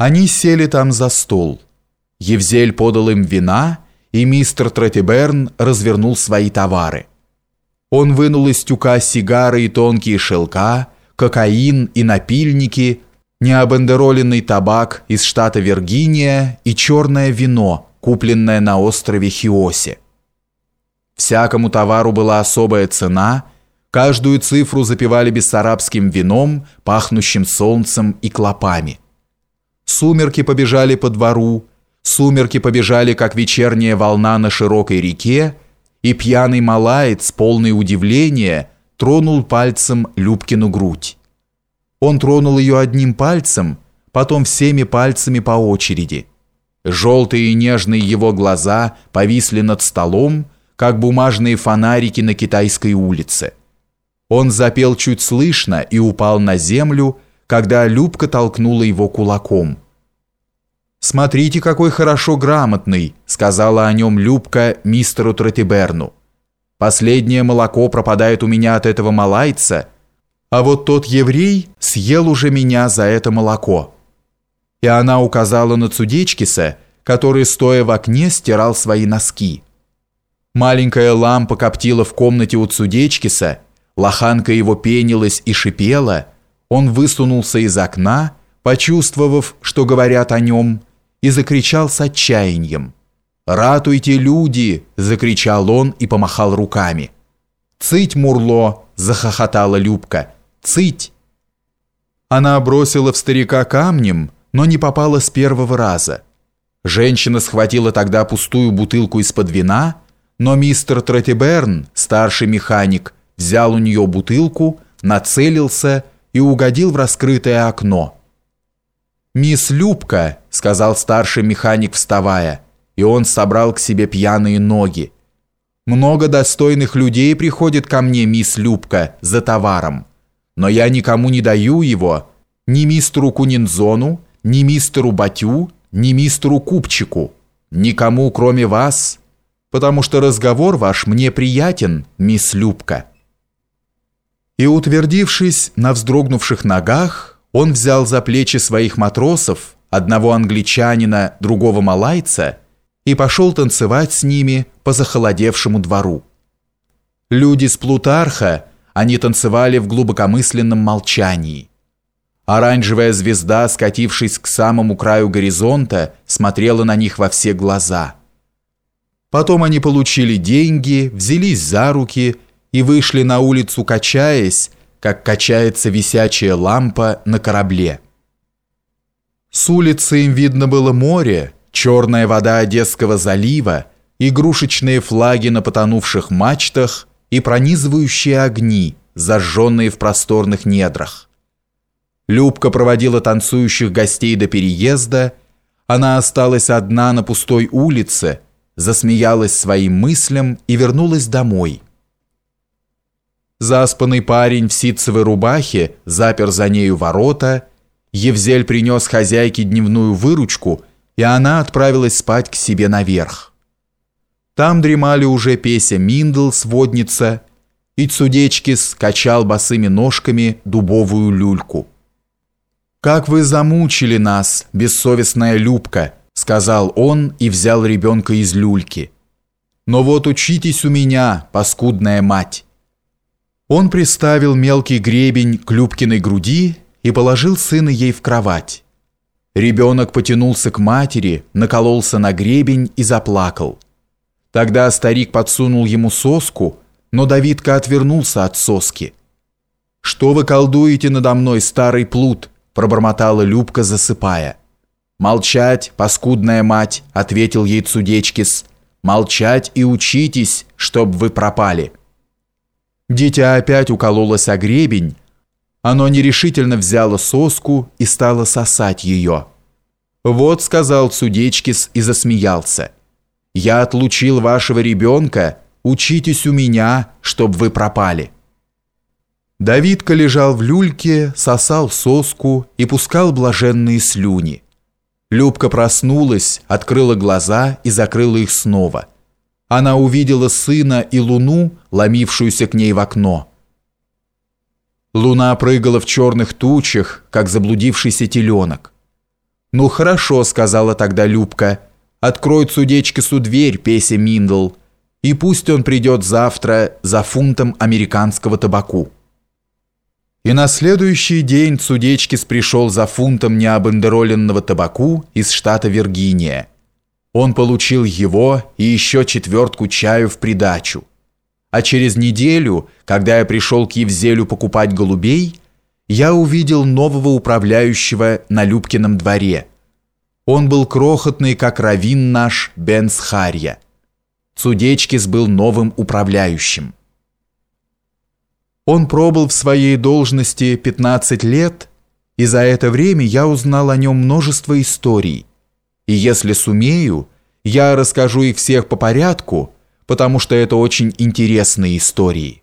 Они сели там за стол. Евзель подал им вина, и мистер Треттиберн развернул свои товары. Он вынул из тюка сигары и тонкие шелка, кокаин и напильники, необандероленный табак из штата Виргиния и черное вино, купленное на острове Хиосе. Всякому товару была особая цена, каждую цифру запивали бессарабским вином, пахнущим солнцем и клопами. Сумерки побежали по двору, сумерки побежали, как вечерняя волна на широкой реке, и пьяный малаец, полный удивления, тронул пальцем Любкину грудь. Он тронул ее одним пальцем, потом всеми пальцами по очереди. Желтые и нежные его глаза повисли над столом, как бумажные фонарики на китайской улице. Он запел чуть слышно и упал на землю, когда Любка толкнула его кулаком. «Смотрите, какой хорошо грамотный», сказала о нем Любка мистеру Тротиберну. «Последнее молоко пропадает у меня от этого малайца, а вот тот еврей съел уже меня за это молоко». И она указала на Цудечкиса, который, стоя в окне, стирал свои носки. Маленькая лампа коптила в комнате у Цудечкиса, лоханка его пенилась и шипела – он высунулся из окна, почувствовав, что говорят о нем, и закричал с отчаянием. «Ратуйте, люди!» – закричал он и помахал руками. «Цыть, Мурло!» – захохотала Любка. «Цыть!» Она бросила в старика камнем, но не попала с первого раза. Женщина схватила тогда пустую бутылку из-под вина, но мистер Тротиберн, старший механик, взял у нее бутылку, нацелился и угодил в раскрытое окно. «Мисс Любка», — сказал старший механик, вставая, и он собрал к себе пьяные ноги. «Много достойных людей приходит ко мне, мисс Любка, за товаром, но я никому не даю его, ни мистеру Кунинзону, ни мистеру Батю, ни мистеру Купчику, никому, кроме вас, потому что разговор ваш мне приятен, мисс Любка». И, утвердившись на вздрогнувших ногах, он взял за плечи своих матросов, одного англичанина, другого малайца, и пошел танцевать с ними по захолодевшему двору. Люди с Плутарха, они танцевали в глубокомысленном молчании. Оранжевая звезда, скатившись к самому краю горизонта, смотрела на них во все глаза. Потом они получили деньги, взялись за руки и вышли на улицу, качаясь, как качается висячая лампа на корабле. С улицы им видно было море, черная вода Одесского залива, игрушечные флаги на потонувших мачтах и пронизывающие огни, зажженные в просторных недрах. Любка проводила танцующих гостей до переезда, она осталась одна на пустой улице, засмеялась своим мыслям и вернулась домой – Заспанный парень в ситцевой рубахе запер за нею ворота. Евзель принес хозяйке дневную выручку, и она отправилась спать к себе наверх. Там дремали уже Песя Миндл, сводница, и Цудечки скачал босыми ножками дубовую люльку. «Как вы замучили нас, бессовестная Любка!» сказал он и взял ребенка из люльки. «Но вот учитесь у меня, паскудная мать!» Он приставил мелкий гребень к Любкиной груди и положил сына ей в кровать. Ребенок потянулся к матери, накололся на гребень и заплакал. Тогда старик подсунул ему соску, но Давидка отвернулся от соски. «Что вы колдуете надо мной, старый плут?» пробормотала Любка, засыпая. «Молчать, паскудная мать!» — ответил ей Цудечкис. «Молчать и учитесь, чтоб вы пропали!» Дитя опять укололось о гребень. Оно нерешительно взяло соску и стало сосать ее. «Вот», — сказал Цудечкис и засмеялся, — «я отлучил вашего ребенка, учитесь у меня, чтоб вы пропали». Давидка лежал в люльке, сосал соску и пускал блаженные слюни. Любка проснулась, открыла глаза и закрыла их снова она увидела сына и луну, ломившуюся к ней в окно. Луна прыгала в черных тучах, как заблудившийся теленок. «Ну хорошо», — сказала тогда Любка, — «открой Цудечкису дверь, Песя Миндл, и пусть он придет завтра за фунтом американского табаку». И на следующий день Цудечкис пришел за фунтом необандероленного табаку из штата Виргиния. Он получил его и еще четвертку чаю в придачу. А через неделю, когда я пришел к Евзелю покупать голубей, я увидел нового управляющего на Любкином дворе. Он был крохотный, как равин наш Бенсхарья. Цудечкис был новым управляющим. Он пробыл в своей должности 15 лет, и за это время я узнал о нем множество историй. И если сумею, я расскажу их всех по порядку, потому что это очень интересные истории.